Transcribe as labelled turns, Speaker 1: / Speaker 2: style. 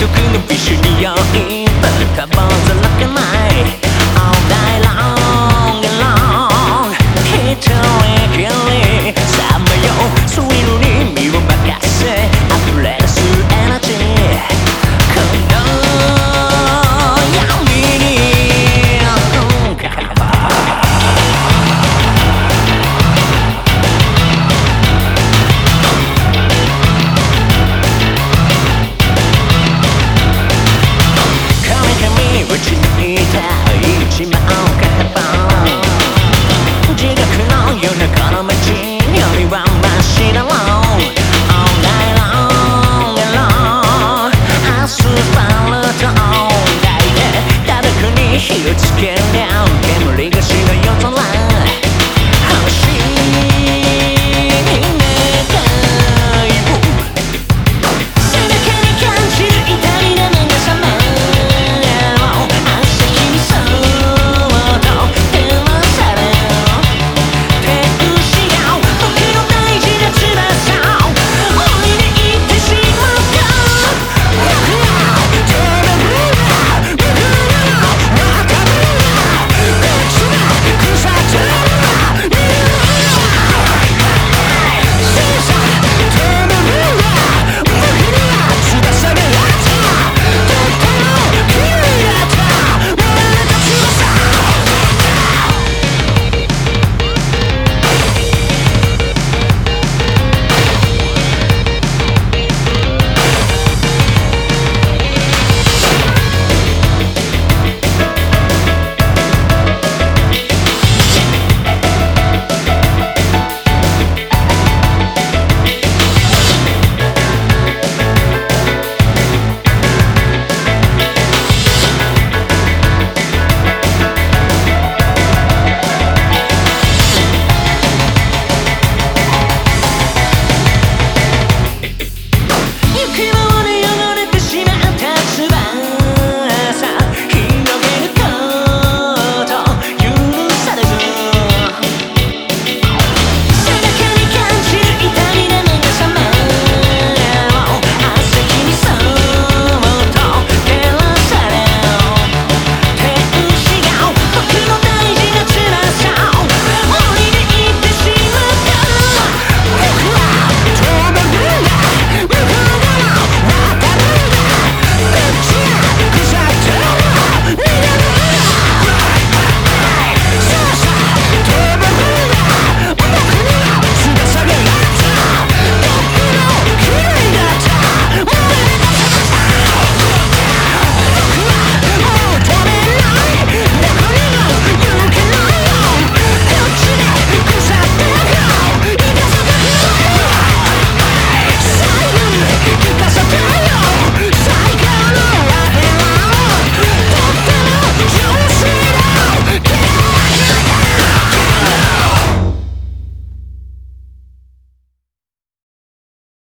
Speaker 1: 独のビッシュに酔いバカ坊主泣かない。